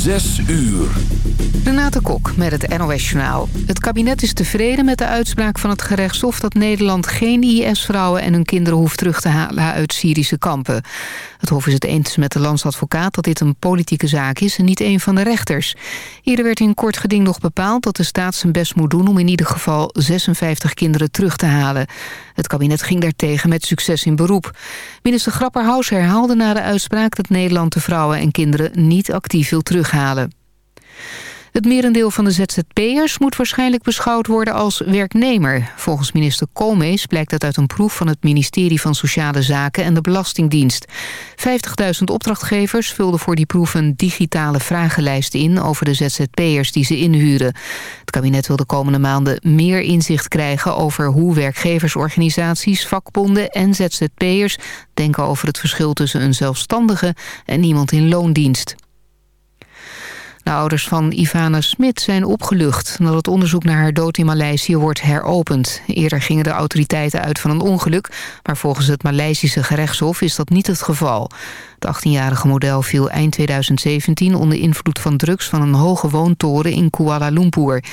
Zes uur. Renate Kok met het NOS Journaal. Het kabinet is tevreden met de uitspraak van het gerechtshof... dat Nederland geen IS-vrouwen en hun kinderen hoeft terug te halen uit Syrische kampen. Het hof is het eens met de landsadvocaat dat dit een politieke zaak is... en niet een van de rechters. Eerder werd in kort geding nog bepaald dat de staat zijn best moet doen... om in ieder geval 56 kinderen terug te halen. Het kabinet ging daartegen met succes in beroep. Minister Grapperhaus herhaalde na de uitspraak... dat Nederland de vrouwen en kinderen niet actief wil terughalen. Het merendeel van de ZZP'ers moet waarschijnlijk beschouwd worden als werknemer. Volgens minister Koolmees blijkt dat uit een proef van het ministerie van Sociale Zaken en de Belastingdienst. 50.000 opdrachtgevers vulden voor die proef een digitale vragenlijst in over de ZZP'ers die ze inhuren. Het kabinet wil de komende maanden meer inzicht krijgen over hoe werkgeversorganisaties, vakbonden en ZZP'ers denken over het verschil tussen een zelfstandige en iemand in loondienst. De ouders van Ivana Smit zijn opgelucht... nadat het onderzoek naar haar dood in Maleisië wordt heropend. Eerder gingen de autoriteiten uit van een ongeluk... maar volgens het Maleisische gerechtshof is dat niet het geval. Het 18-jarige model viel eind 2017 onder invloed van drugs... van een hoge woontoren in Kuala Lumpur.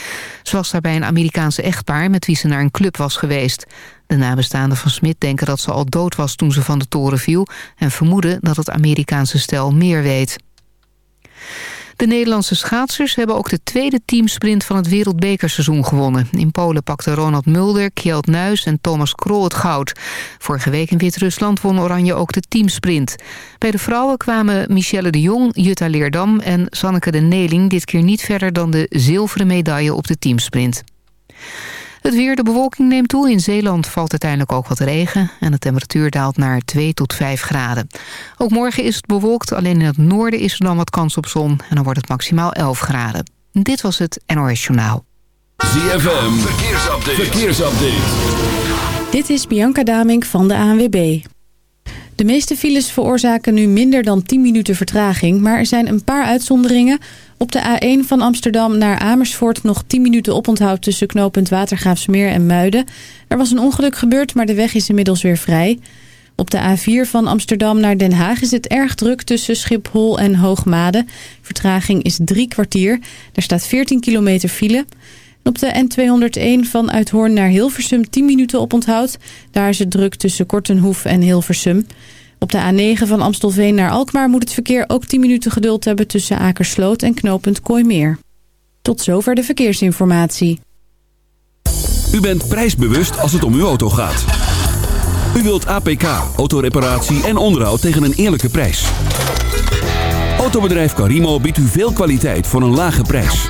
Ze was daarbij een Amerikaanse echtpaar... met wie ze naar een club was geweest. De nabestaanden van Smit denken dat ze al dood was toen ze van de toren viel... en vermoeden dat het Amerikaanse stel meer weet. De Nederlandse schaatsers hebben ook de tweede teamsprint van het wereldbekerseizoen gewonnen. In Polen pakten Ronald Mulder, Kjeld Nuis en Thomas Krol het goud. Vorige week in Wit-Rusland won Oranje ook de teamsprint. Bij de vrouwen kwamen Michelle de Jong, Jutta Leerdam en Sanneke de Neling... dit keer niet verder dan de zilveren medaille op de teamsprint. Het weer, de bewolking neemt toe. In Zeeland valt uiteindelijk ook wat regen. En de temperatuur daalt naar 2 tot 5 graden. Ook morgen is het bewolkt. Alleen in het noorden is er dan wat kans op zon. En dan wordt het maximaal 11 graden. Dit was het NOS Journaal. ZFM, verkeersupdate. verkeersupdate. Dit is Bianca Damink van de ANWB. De meeste files veroorzaken nu minder dan 10 minuten vertraging... maar er zijn een paar uitzonderingen... Op de A1 van Amsterdam naar Amersfoort nog 10 minuten oponthoud tussen knooppunt Watergraafsmeer en Muiden. Er was een ongeluk gebeurd, maar de weg is inmiddels weer vrij. Op de A4 van Amsterdam naar Den Haag is het erg druk tussen Schiphol en Hoogmade. Vertraging is drie kwartier. Er staat 14 kilometer file. Op de N201 van Uithoorn naar Hilversum 10 minuten oponthoud. Daar is het druk tussen Kortenhoef en Hilversum. Op de A9 van Amstelveen naar Alkmaar moet het verkeer ook 10 minuten geduld hebben tussen Akersloot en knooppunt Kooimeer. Tot zover de verkeersinformatie. U bent prijsbewust als het om uw auto gaat. U wilt APK, autoreparatie en onderhoud tegen een eerlijke prijs. Autobedrijf Carimo biedt u veel kwaliteit voor een lage prijs.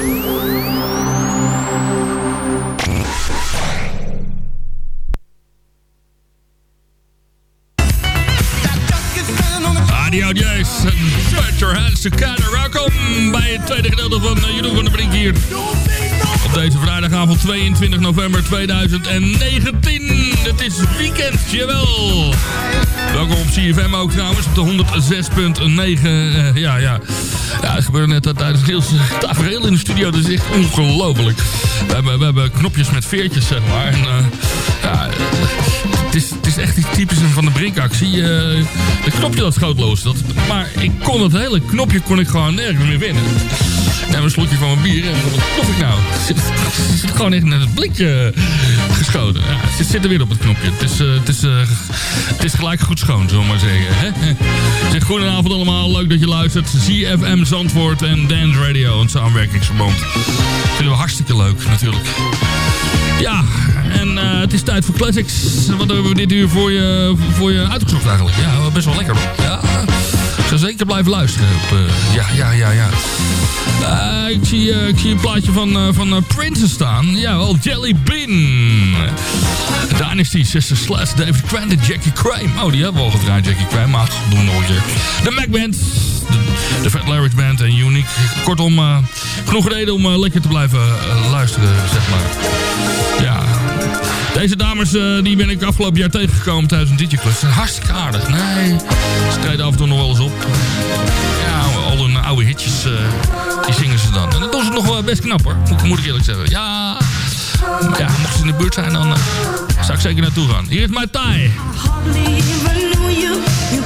Adio's, Stretch Your. Welkom bij het tweede gedeelte van uh, Jeroen van der Brink hier. Op deze vrijdagavond 22 november 2019. Het is weekend, jawel. Welkom op CFM ook trouwens, op de 106.9. eh, ja, ja. Ja, het gebeurde net tijdens heel tafereel in de studio. Dat is echt ongelooflijk. We hebben, we hebben knopjes met veertjes, zeg maar. En, eh, ja, Het is, echt die typische van de brinkactie. eh het knopje dat schoot los. Dat, maar ik kon het hele knopje kon ik gewoon nergens meer winnen. Neem een slokje van mijn bier en wat proef ik nou? Het zit, gewoon echt net het blikje geschoten. Ja, het zit, er weer op het knopje. Het is, eh, het is, eh, het is gelijk goed schoon, zullen we maar zeggen. Goedenavond allemaal. Leuk dat je luistert. ZFM Zandvoort en Dance Radio, een samenwerkingsverband. Vinden we hartstikke leuk, natuurlijk. Ja, en eh, het is tijd voor classics. Wat hebben we dit uur voor je, voor je uitgezocht eigenlijk? Ja, best wel lekker. Ja, ik zeker blijven luisteren. Eh, ja, ja, ja, ja. Eh, ik, zie, ik zie een plaatje van, eh, van Prince staan. Ja, wel, Jelly Bean. Dynasty, Sister Slash, David Quentin, Jackie Crime. Oh, die hebben we al gedraaid, Jackie Crime. Maar doen we nog een keer. De Mac Band. De, Fat Larry Band en Unique. Kortom, genoeg reden om lekker te blijven luisteren, zeg maar. Ja, deze dames eh, die ben ik afgelopen jaar tegengekomen tijdens een zijn hartstikke aardig. Nee, ze treden af en toe nog wel eens op. Ja, al hun oude hitjes, eh, die zingen ze dan. En dat doen ze nog wel best knap hoor, moet, ik eerlijk zeggen. Ja, ja mochten ze in de buurt zijn, dan eh, zou ik zeker naartoe gaan. Hier is mijn knew you. You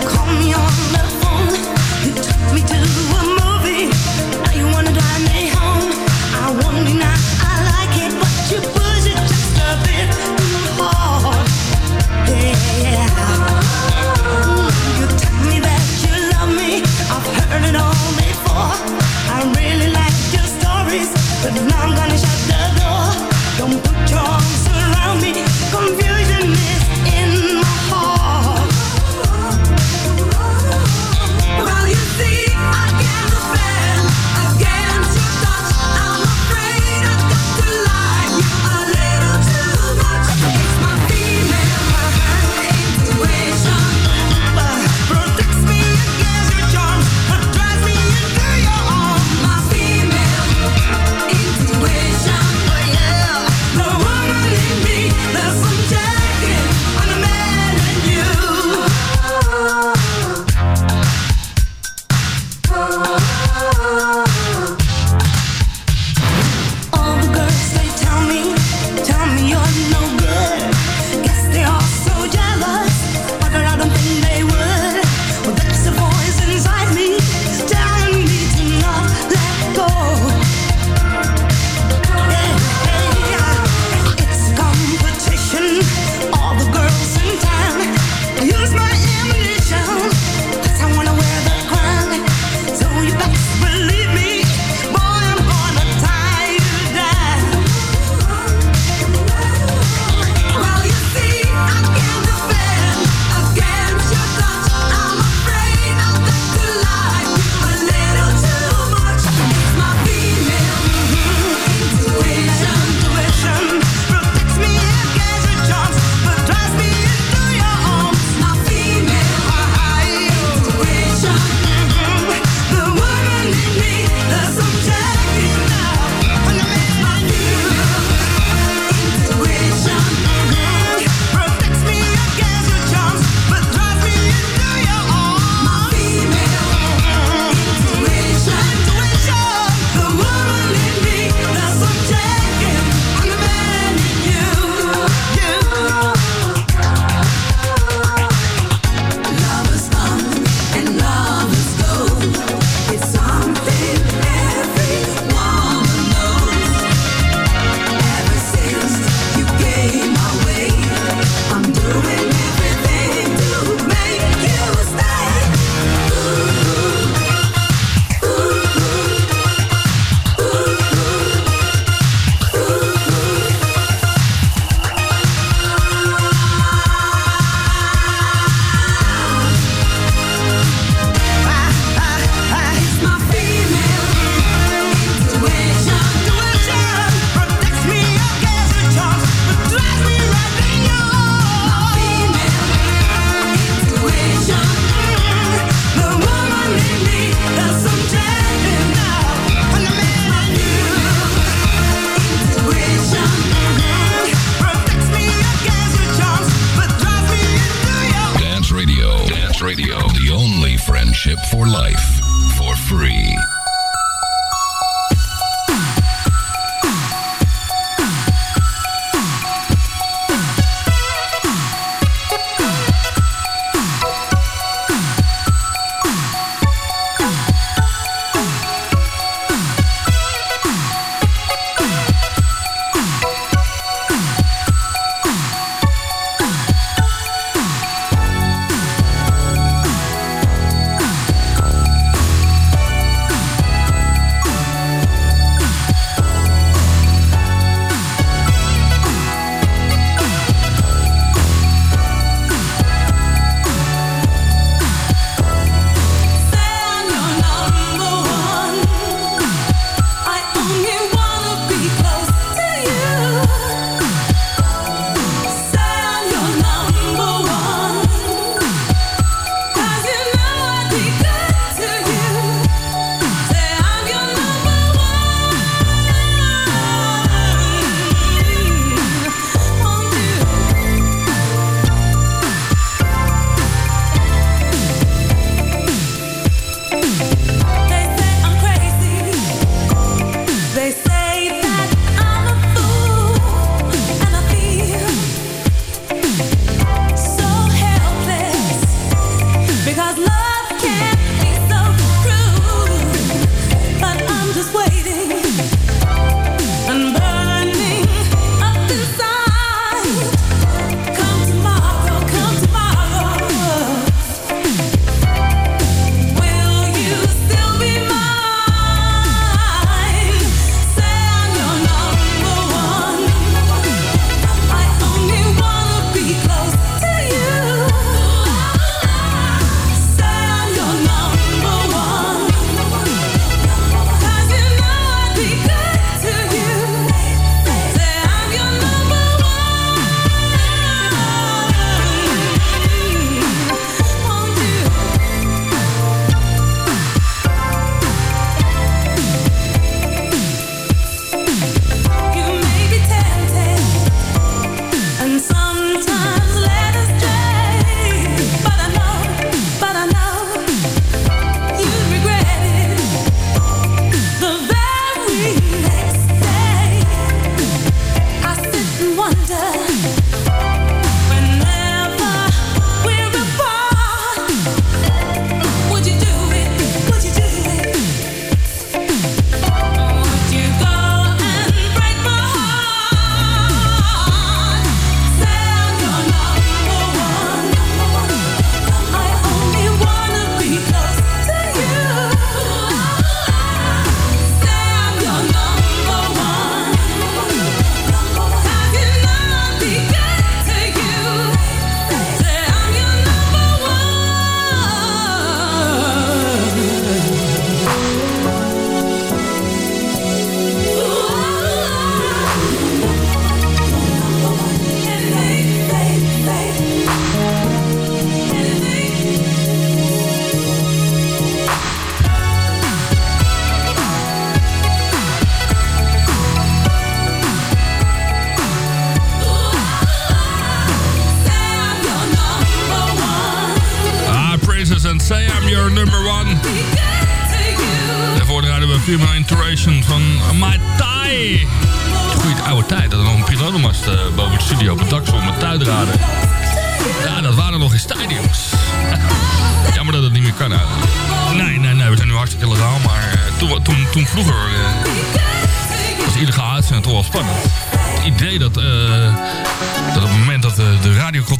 happen.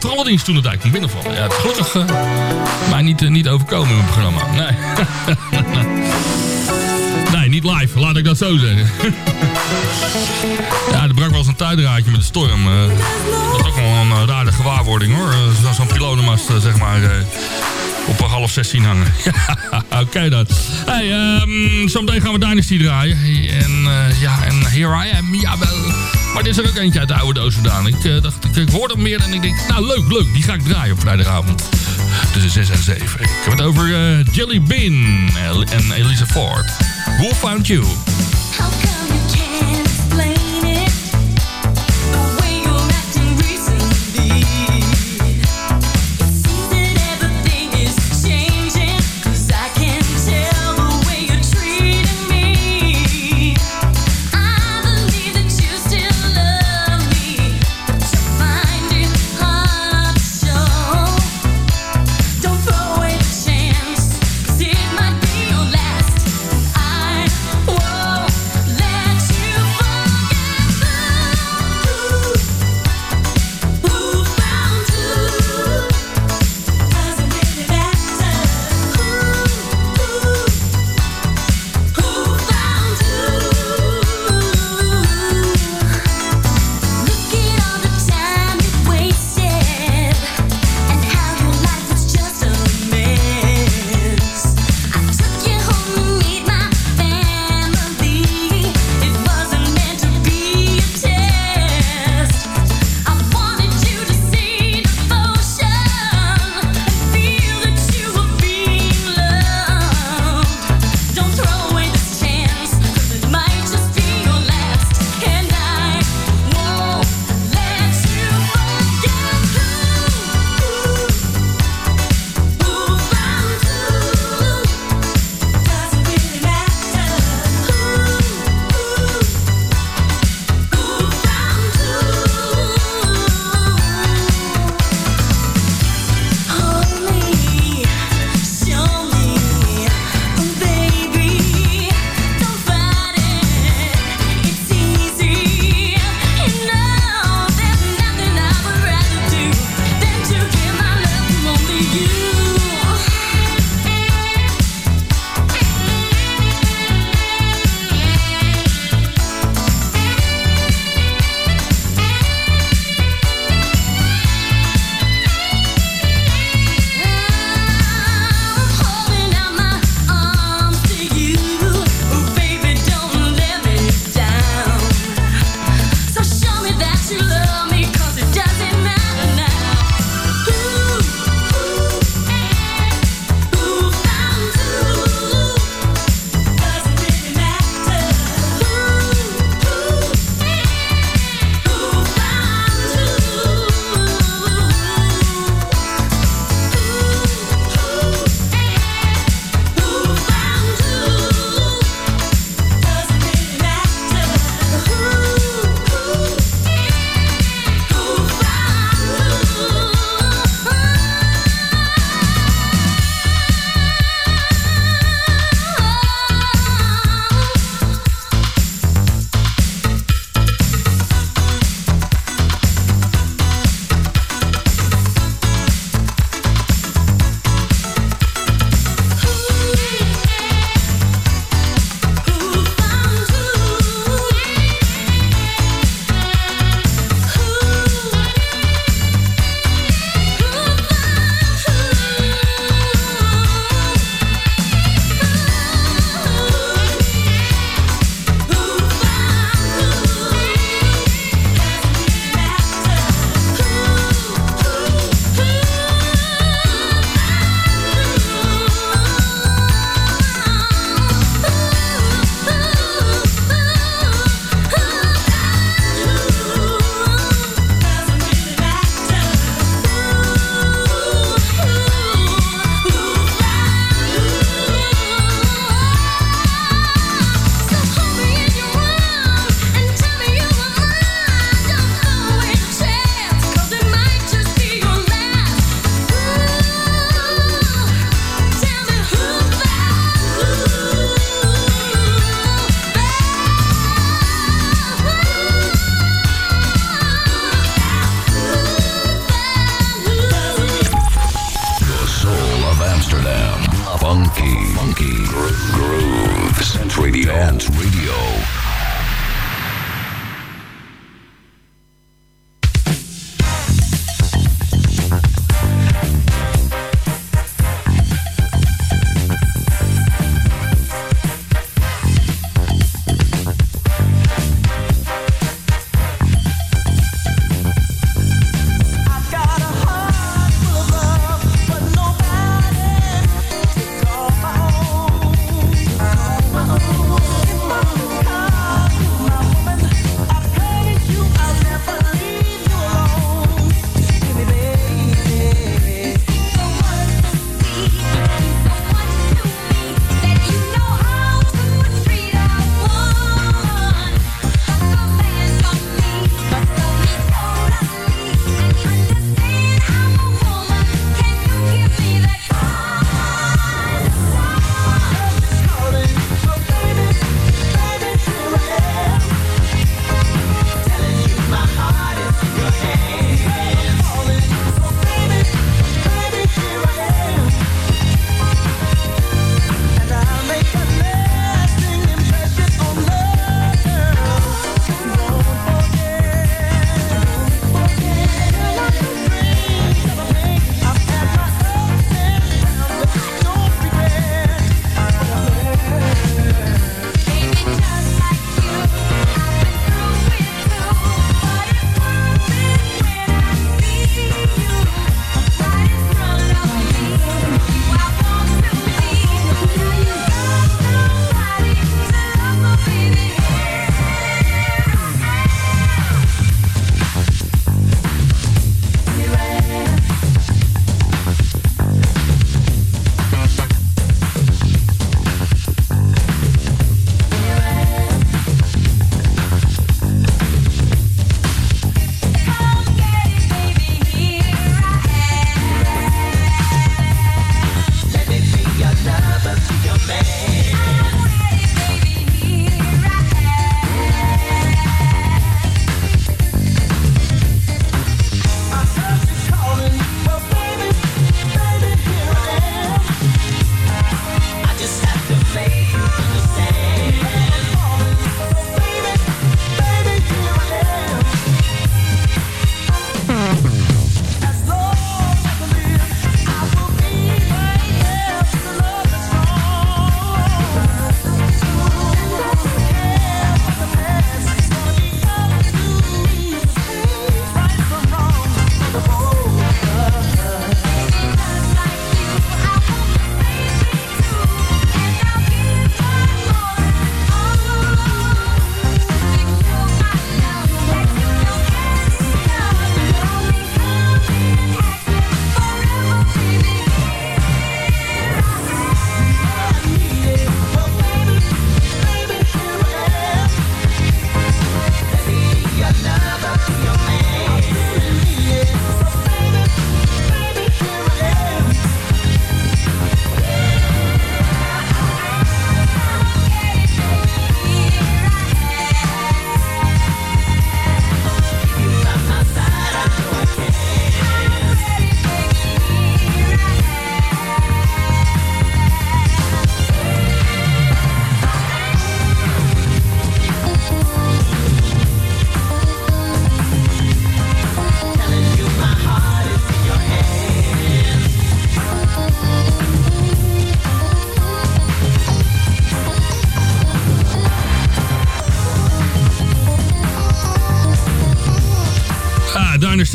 De radiocontroledienst toen eigenlijk kon binnenvallen. Ja, gelukkig mij niet, niet overkomen in mijn programma. Nee. nee, niet live, laat ik dat zo zeggen. ja, er brak wel eens een tuindraadje met de storm. dat is ook wel een uh, rare gewaarwording hoor. Uh, Zo'n pilonenmast, uh, zeg maar, op een half zes zien hangen. Oké okay, dan. Hey, um, zometeen gaan we Dynasty draaien. En ja, en Here I Am, jawel. Maar dit is er ook eentje uit de oude doos vandaan. Ik dacht, ik, ik hoorde hem meer en ik denk, nou leuk, leuk. Die ga ik draaien op vrijdagavond. Tussen 6 en 7. Ik heb het over Jelly Bean en Elisa Ford. Who Found You?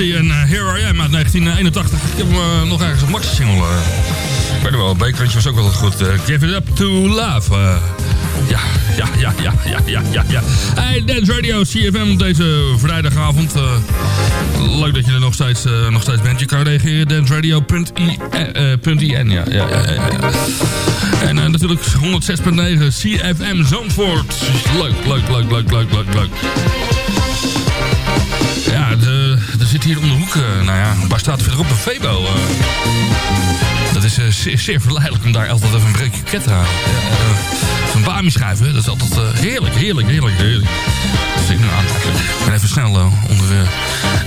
Dynasty en eh, Here I Am uit 1981. Ik heb hem eh, nog ergens op maxi-single. eh ik weet wel, Bakerantje was ook wel goed. Give it up to love. ja, ja, ja, ja, ja, ja, ja. Hey, Dance Radio, CFM deze vrijdagavond. leuk dat je er nog steeds, nog steeds bent. Je kan reageren, danceradio.in. ja, ja, ja, ja. En natuurlijk 106.9 CFM Zandvoort. Leuk, leuk, leuk, leuk, leuk, leuk, leuk. Zit hier om de hoek, eh, nou ja, waar staat verderop een Febo? eh. dat is eh, zeer, zeer verleidelijk om daar altijd even een breukje ket te halen. Zo'n bami schuiven, dat is altijd heerlijk, heerlijk, heerlijk, heerlijk. Dus ik, nou, ik ben even snel onder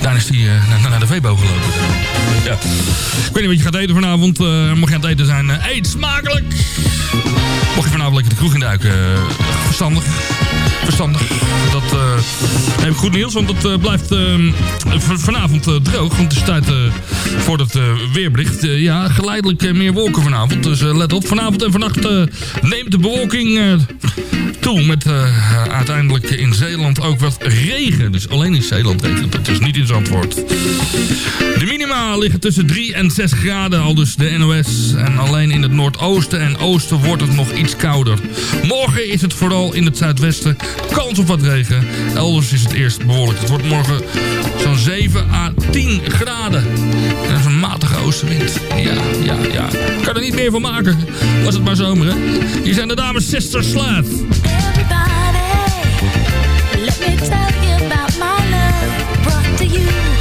Dynasty uh, naar, naar de Vebo gelopen. Ja. Ik weet niet wat je gaat eten vanavond. Mocht je aan het eten zijn, eet smakelijk! Mocht je vanavond lekker de kroeg induiken, verstandig. Verstandig. Dat heb ik goed nieuws, want het blijft vanavond droog. Want het is tijd voor het weerbericht. ja, geleidelijk meer wolken vanavond. Dus let op, vanavond en vannacht neemt de bewolking toe. Met uiteindelijk in Zeeland ook wat regen. Dus alleen in Zeeland regent het, dus niet in Zandvoort. De minima liggen tussen 3 en 6 graden, al dus de NOS. En alleen in het noordoosten en oosten wordt het nog iets kouder. Morgen is het vooral in het zuidwesten kans op wat regen. Elders is het eerst behoorlijk. Het wordt morgen zo'n 7 à 10 graden. En dat is een matige oostenwind. Ja, ja, ja. Kan er niet meer van maken. Was het maar zomer, hè? Hier zijn de dames Sister Slaat. Let me tell you about my love. Brought to you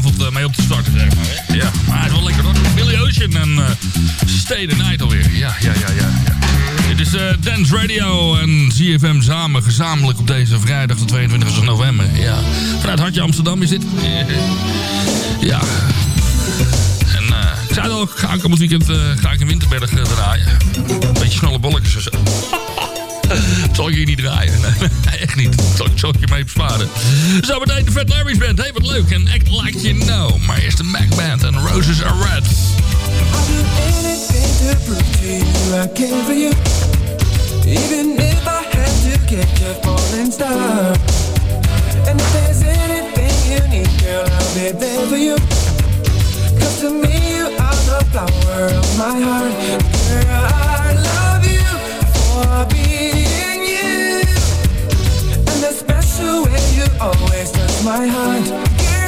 avond eh, mee op te starten, zeg maar. Ja, maar het is wel lekker hoor. Billy Ocean en uh, Stay the Night alweer. Ja, ja, ja, ja. ja. Dit is eh, Dance Radio en ZFM samen, gezamenlijk op deze vrijdag de 22 november. Ja. Vanuit Hartje Amsterdam is dit. Ja. En eh, ik zei al, ga het weekend ga ik in Winterberg draaien. Beetje snelle bolletjes of zo. zal je hier niet draaien. Nee, echt niet. Zal, zal ik je mee besparen. Zo meteen de Fat Larry's Band. Hey, wat leuk. En act like you know. Maar eerst de Mac Band en Roses Are Red. Even if I had to get your falling star And if there's anything you need, girl, I'll be there for you Cause to me you are the flower of my heart Girl, I love always touch my heart.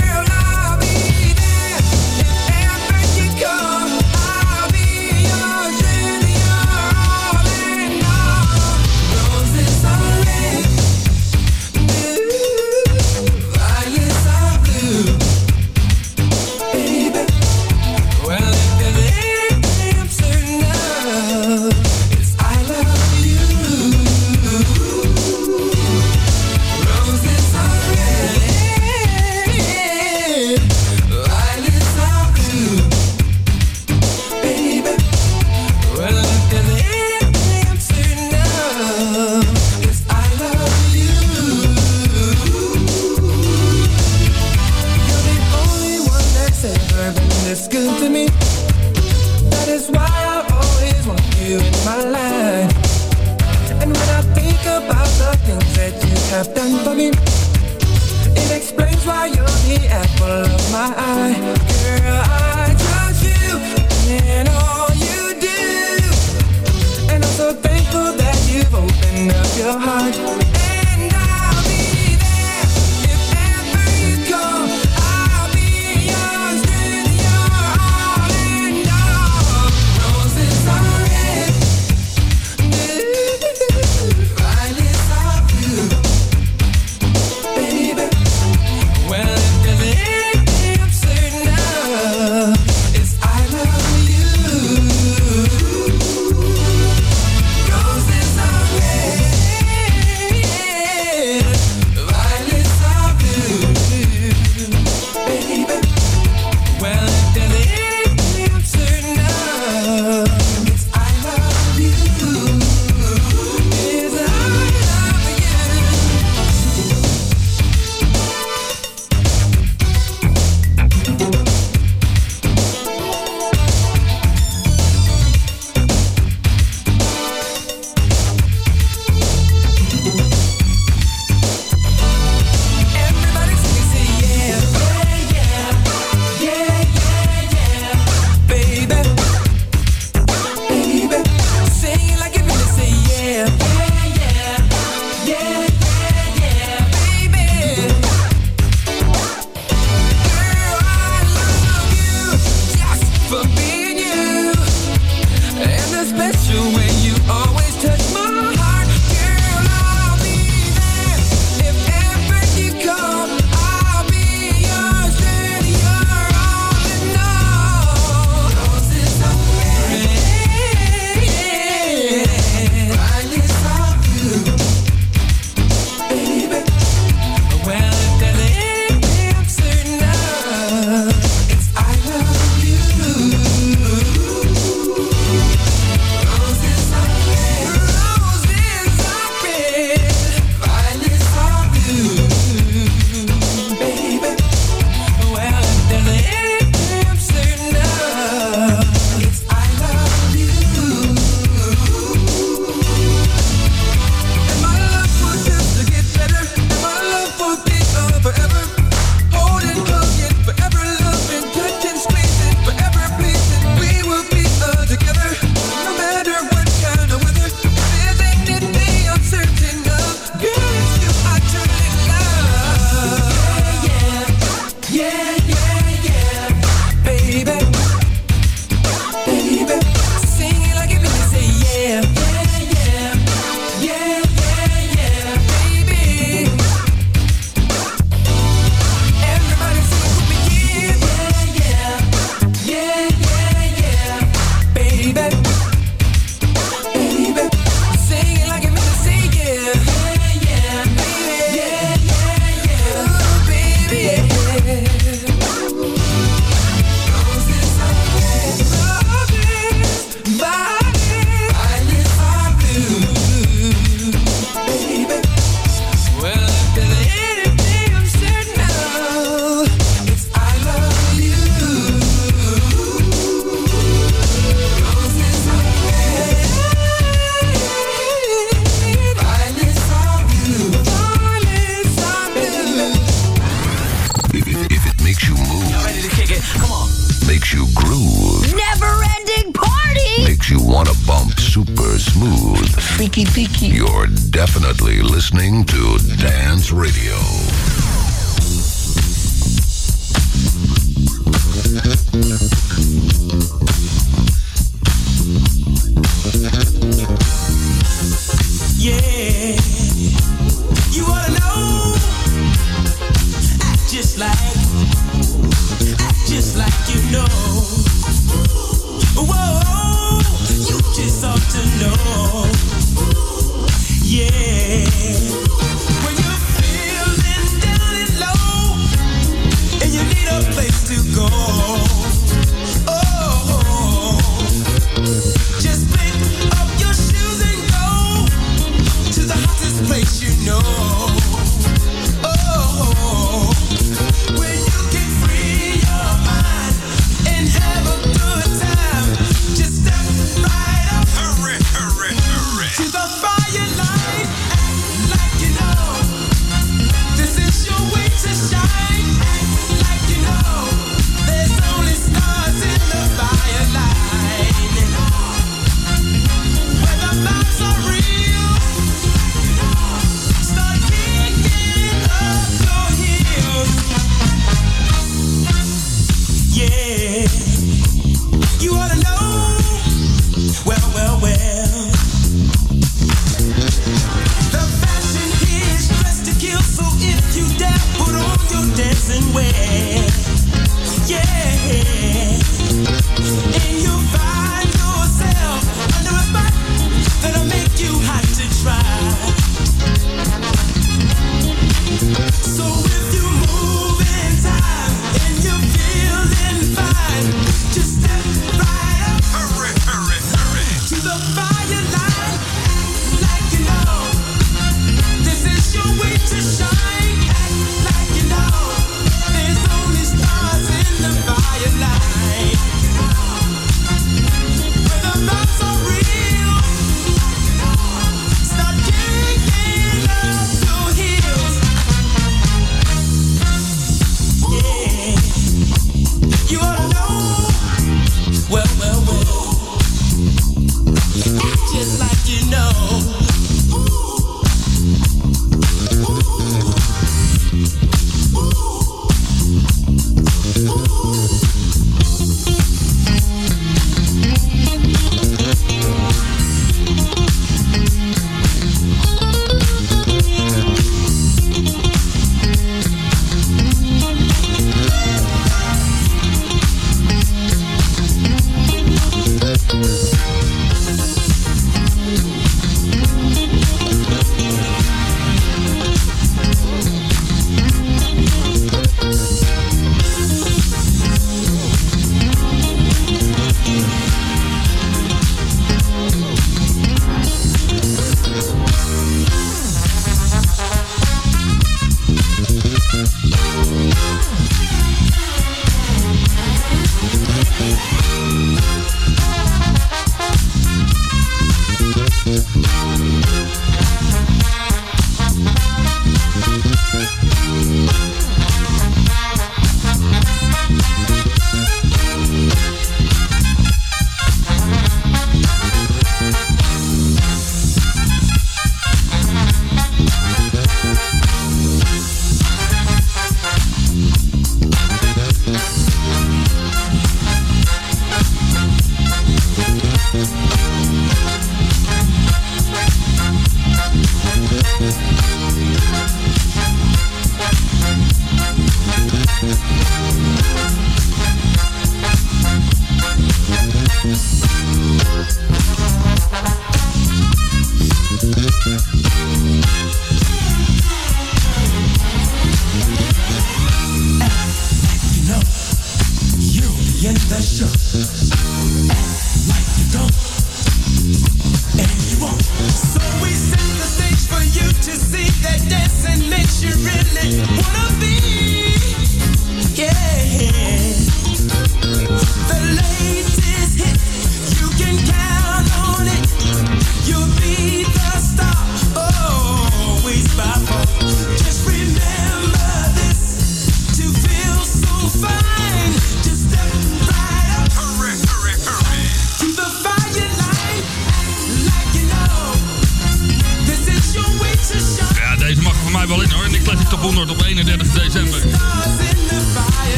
Tiki Tiki. You're definitely listening to Dance Radio. where. Yeah.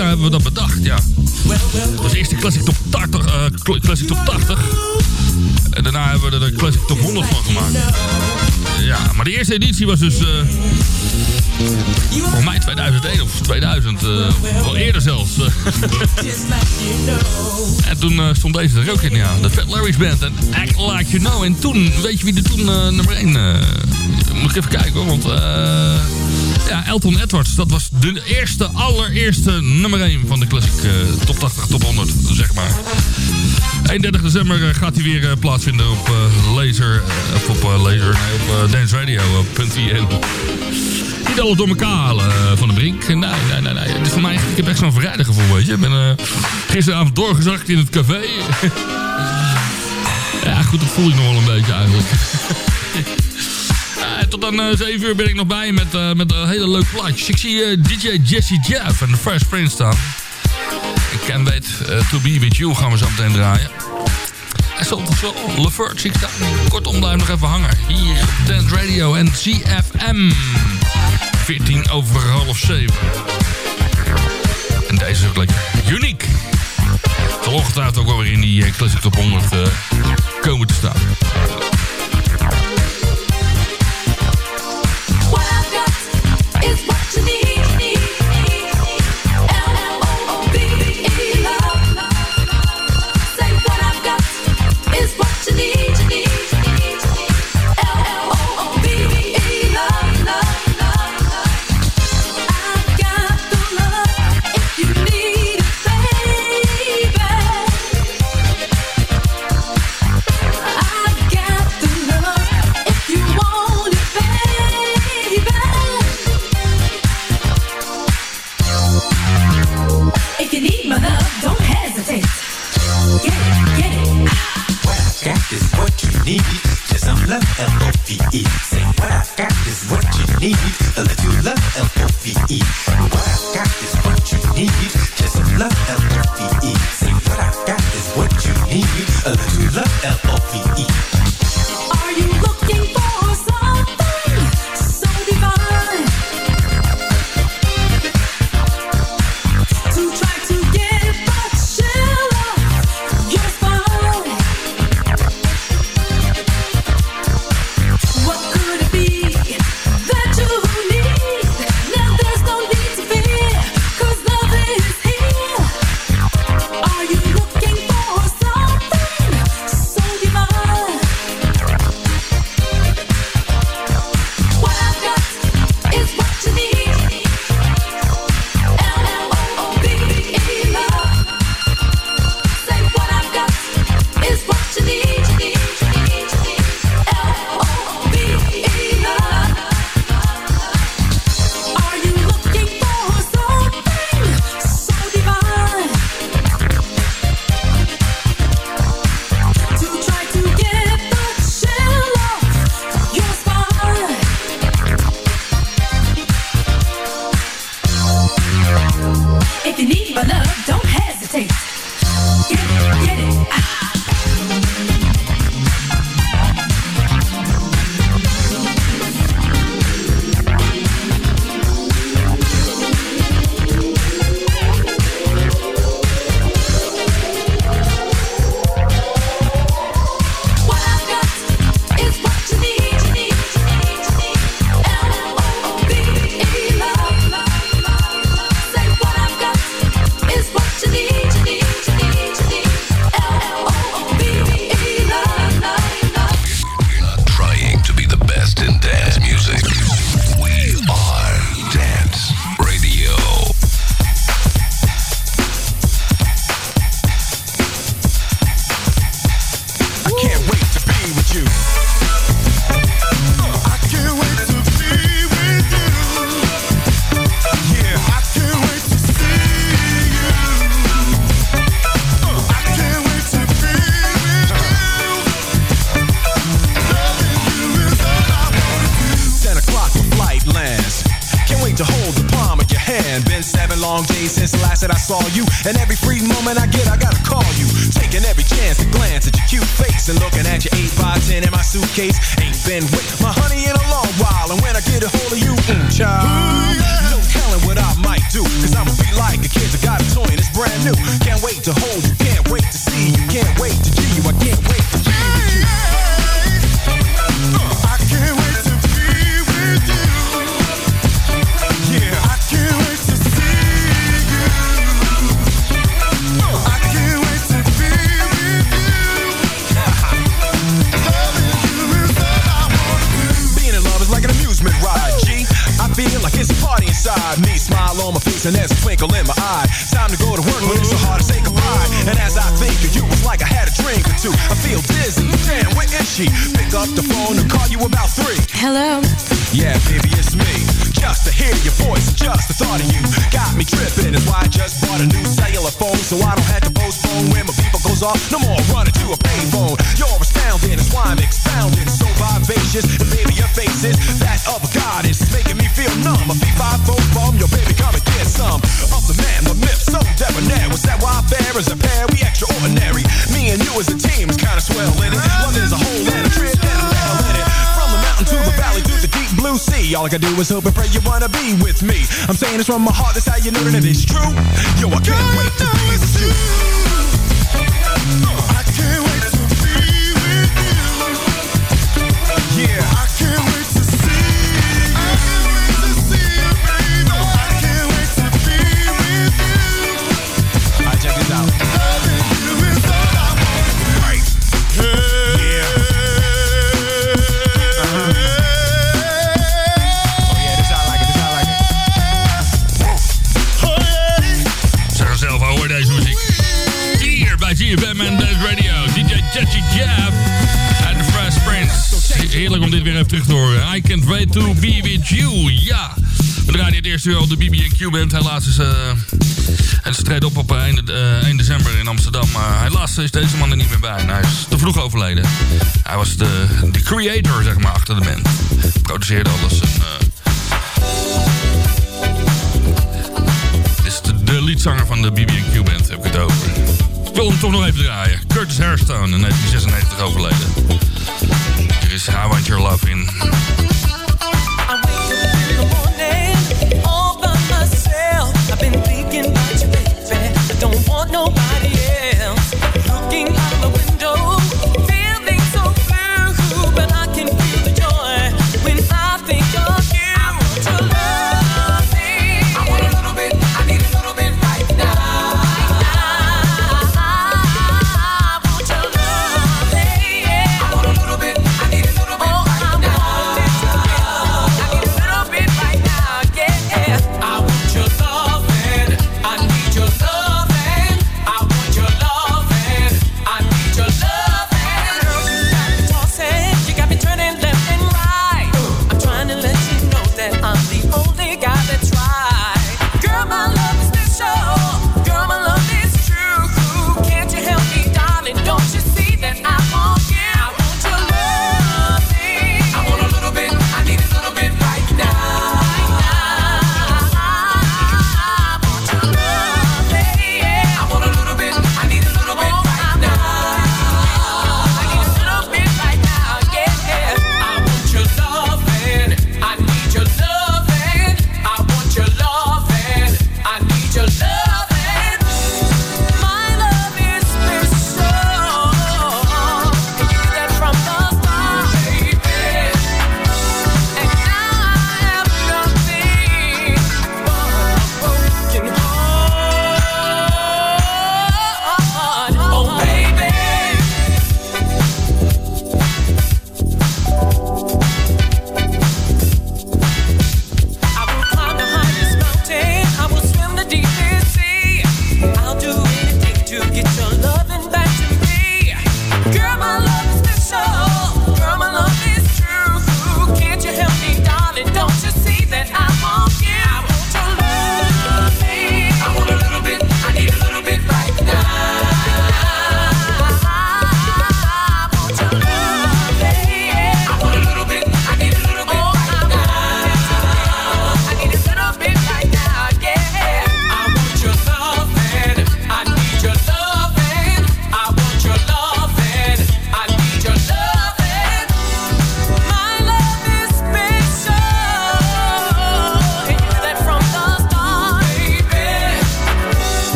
daar hebben we dat bedacht, ja. Dat was eerst de Classic Top 80. Eh, Classic Top 80. En daarna hebben we er de Classic Top 100 van gemaakt. Eh, ja, maar de eerste editie was dus... Eh, uh, voor mij 2001 of 2000. Uh, wel eerder zelfs. en toen stond deze er ook in, ja. De Fat Larry's Band en Act Like You Know. En toen, weet je wie er toen nummer 1... moet ik even kijken hoor, want ja, Elton Edwards. Dat was de eerste, allereerste nummer 1 van de Classic eh, Top 80, Top 100, zeg maar. 31 december eh, gaat hij weer eh, plaatsvinden op Laser... of op Laser, nee, op Dance Radio, op .nl. Niet alles door elkaar halen van de brink. Nee, nee, nee. nee. Het is voor mij, ik heb echt zo'n vrijdagevoel, weet je. Ik ben gisteravond doorgezakt in het café. ja, goed, dat voel ik nog wel een beetje eigenlijk. Eh, tot eh, 7 uur ben ik nog bij met, eh, met een hele leuk plaatjes. Ik zie eh, DJ Jesse Jeff en de Fresh Prince staan. Ik ken weet, eh, To Be With You gaan we zo meteen draaien. Hij stond toch wel Levert zie ik staan. Kortom, blijf nog even hangen. Hier op Dance Radio en CFM. 14 over half 7. En deze is ook lekker uniek. Ongetwijfeld ook wel weer in die eh, Classic Top 100 eh, komen te staan. Phone and call you about three. Hello. Yeah, baby, it's me. Just to hear your voice and just the thought of you got me tripping. That's why I just bought a new cellular phone so I don't have to postpone when my people goes off. No more running to a payphone. You're astounding, that's why I'm expounding. So vivacious, and baby, your face is that of a goddess, making me feel numb. A B5 bum, your baby, come and get some of the man, the myth, so debonair. Was that why fair as a pair? We extraordinary. Me and you as a team is kinda swell in it. Love is a whole and a trip and a it. From the mountain to the valley to the deep blue sea. All I can do is hope and pray you wanna be with me. I'm saying this from my heart, that's how you know that it is true. Yo, I can't wait to be with you. Jeff en Fresh Prince. Heerlijk om dit weer even terug te horen. I can't wait to be with you. Ja. We draaien het eerste uur al de BB&Q band. Helaas is... eh en ze treden op op eh, 1, eh, 1 december in Amsterdam. Maar helaas is deze man er niet meer bij. Hij is te vroeg overleden. Hij was de, de creator, zeg maar, achter de band. Produceerde alles. En, eh, is de, de van de BB&Q band, heb ik het over. Wil hem toch nog even draaien. Curtis Hairstone, in 1996 overleden. Hier is I Want Your Love in. I don't want nobody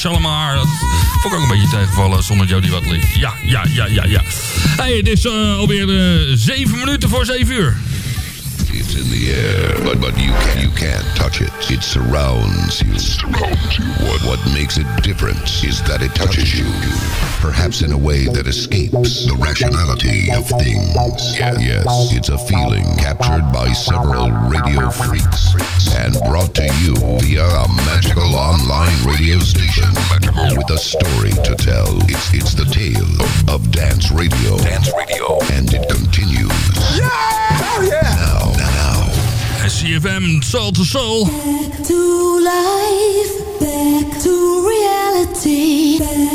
Shalimar. Dat vond ik ook een beetje tegenvallen zonder Jodie Watley. Ja, ja, ja, ja, ja. Hey, het is uh, alweer uh, zeven minuten voor zeven uur. It's in the air, but, but you, can, you can't touch it. It surrounds you. surrounds you. What, what makes it different is that it touches you. Perhaps in a way that escapes the rationality of things. Yes, it's a feeling captured by several radio freaks and brought to you via a magical online radio station with a story to tell. It's, it's the tale of, of dance radio. Dance radio. And it continues. Yeah! Oh yeah! Now, now. CFM Soul to Soul. Back to life, back to reality, back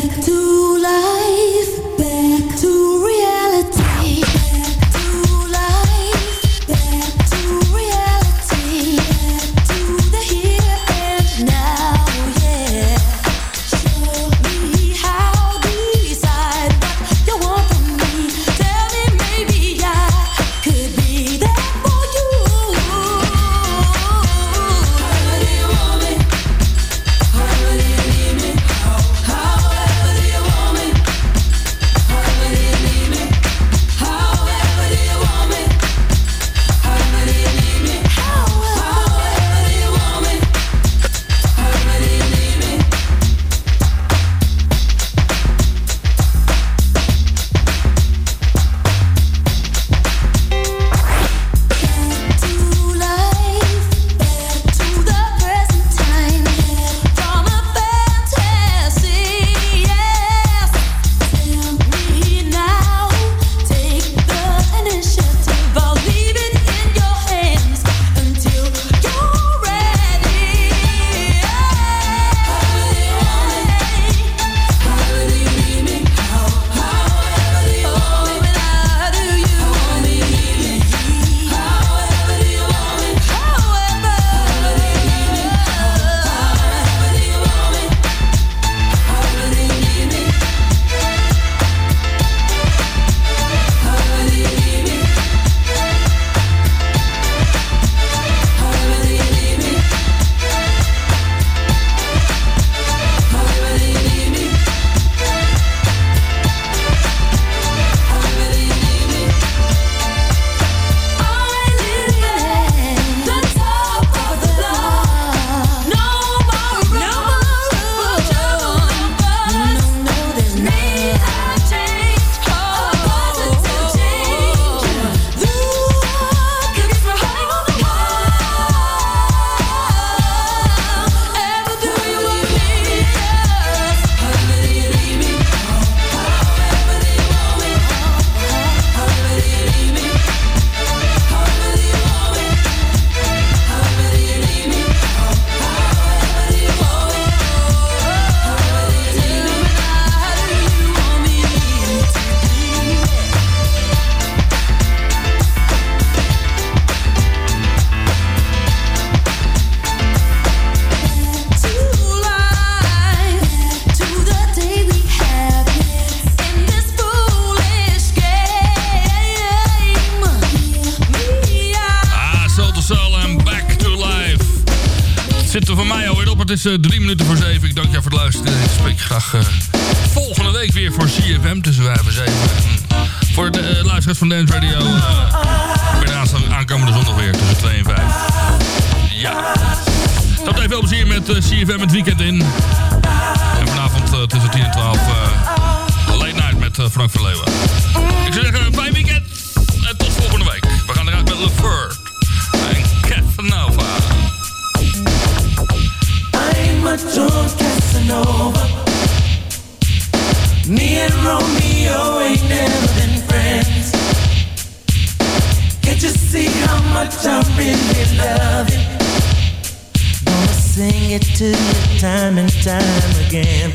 sing it to you time and time again.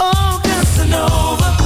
Oh, Casanova.